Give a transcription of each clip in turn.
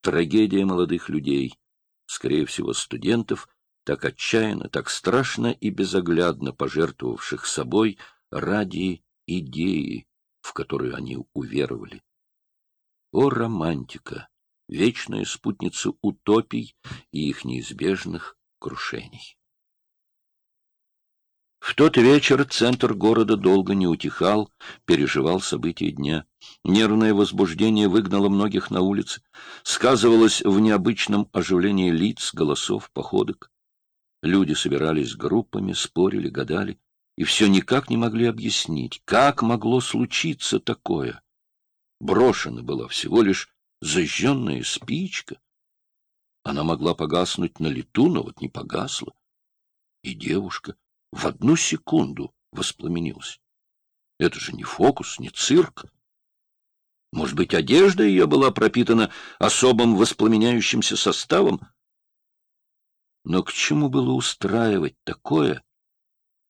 трагедия молодых людей, скорее всего, студентов, так отчаянно, так страшно и безоглядно пожертвовавших собой ради идеи, в которую они уверовали. О, романтика, вечная спутница утопий и их неизбежных крушений! В тот вечер центр города долго не утихал, переживал события дня. Нервное возбуждение выгнало многих на улицы, сказывалось в необычном оживлении лиц, голосов, походок. Люди собирались группами, спорили, гадали, и все никак не могли объяснить, как могло случиться такое. Брошена была всего лишь зажженная спичка. Она могла погаснуть на лету, но вот не погасла. И девушка в одну секунду воспламенился. Это же не фокус, не цирк. Может быть, одежда ее была пропитана особым воспламеняющимся составом? Но к чему было устраивать такое,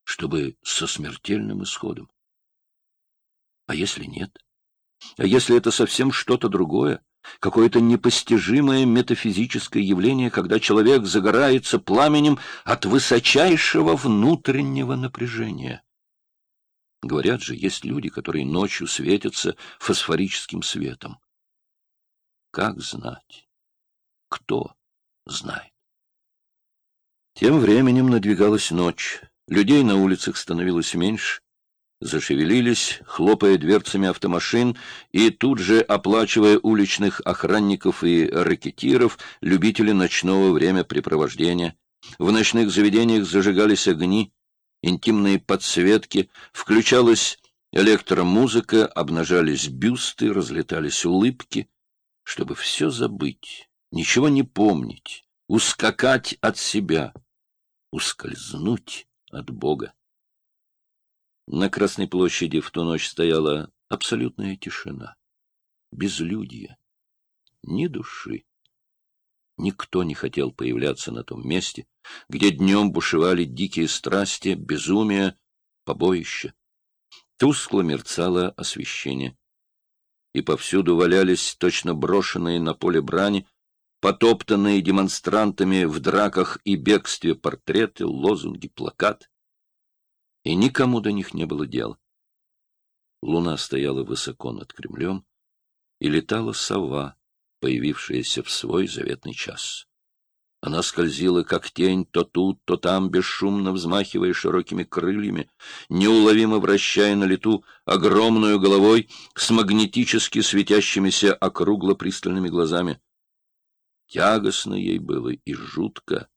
чтобы со смертельным исходом? А если нет? А если это совсем что-то другое? Какое-то непостижимое метафизическое явление, когда человек загорается пламенем от высочайшего внутреннего напряжения. Говорят же, есть люди, которые ночью светятся фосфорическим светом. Как знать? Кто знает? Тем временем надвигалась ночь. Людей на улицах становилось меньше зашевелились, хлопая дверцами автомашин и тут же оплачивая уличных охранников и ракетиров, любители ночного времяпрепровождения. В ночных заведениях зажигались огни, интимные подсветки, включалась электромузыка, обнажались бюсты, разлетались улыбки, чтобы все забыть, ничего не помнить, ускакать от себя, ускользнуть от Бога. На Красной площади в ту ночь стояла абсолютная тишина, безлюдье, ни души. Никто не хотел появляться на том месте, где днем бушевали дикие страсти, безумие, побоище. Тускло мерцало освещение. И повсюду валялись точно брошенные на поле брани, потоптанные демонстрантами в драках и бегстве портреты, лозунги, плакаты и никому до них не было дела. Луна стояла высоко над Кремлем, и летала сова, появившаяся в свой заветный час. Она скользила, как тень, то тут, то там, бесшумно взмахивая широкими крыльями, неуловимо вращая на лету огромную головой с магнетически светящимися округло-пристальными глазами. Тягостно ей было и жутко,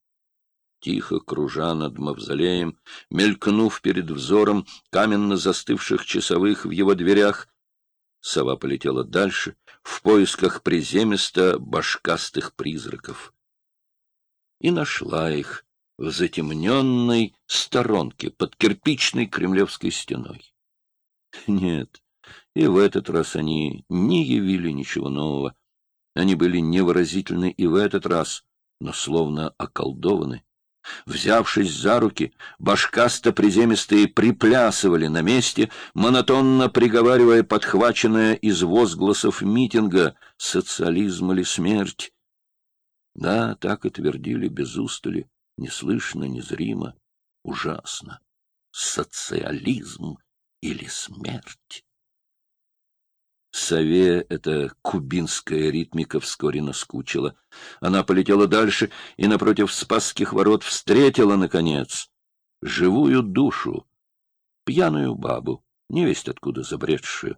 тихо кружа над мавзолеем, мелькнув перед взором каменно застывших часовых в его дверях. Сова полетела дальше, в поисках приземисто башкастых призраков. И нашла их в затемненной сторонке под кирпичной кремлевской стеной. Нет, и в этот раз они не явили ничего нового. Они были невыразительны и в этот раз, но словно околдованы. Взявшись за руки, башкасто-приземистые приплясывали на месте, монотонно приговаривая подхваченное из возгласов митинга «Социализм или смерть?». Да, так и твердили без устали, неслышно, незримо, ужасно. Социализм или смерть? Сове эта кубинская ритмика вскоре наскучила. Она полетела дальше и напротив Спасских ворот встретила, наконец, живую душу, пьяную бабу, невесть откуда забредшую.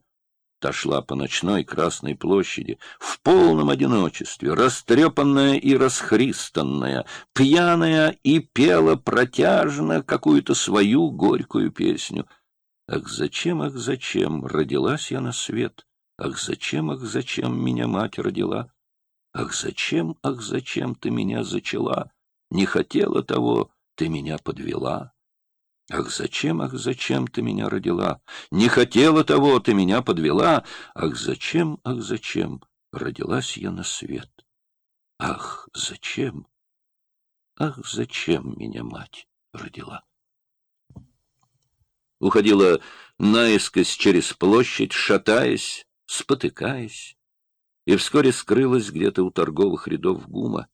Та шла по ночной Красной площади в полном одиночестве, растрепанная и расхристанная, пьяная и пела протяжно какую-то свою горькую песню. Ах, зачем, ах, зачем родилась я на свет? Ах, зачем, ах, зачем меня мать родила? Ах, зачем, ах, зачем ты меня зачала? Не хотела того, ты меня подвела. Ах, зачем, ах, зачем ты меня родила? Не хотела того, ты меня подвела. Ах, зачем, ах, зачем родилась я на свет? Ах, зачем? Ах, зачем меня мать родила? Уходила наискось через площадь, шатаясь, спотыкаясь. и вскоре скрылась где-то у торговых рядов ГУМа.